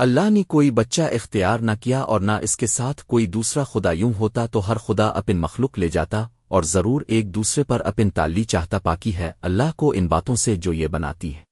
اللہ نے کوئی بچہ اختیار نہ کیا اور نہ اس کے ساتھ کوئی دوسرا خدا یوں ہوتا تو ہر خدا اپن مخلوق لے جاتا اور ضرور ایک دوسرے پر اپن تالی چاہتا پاکی ہے اللہ کو ان باتوں سے جو یہ بناتی ہے۔